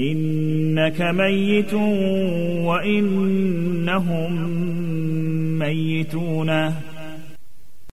إنك ميت وإنهم ميتون.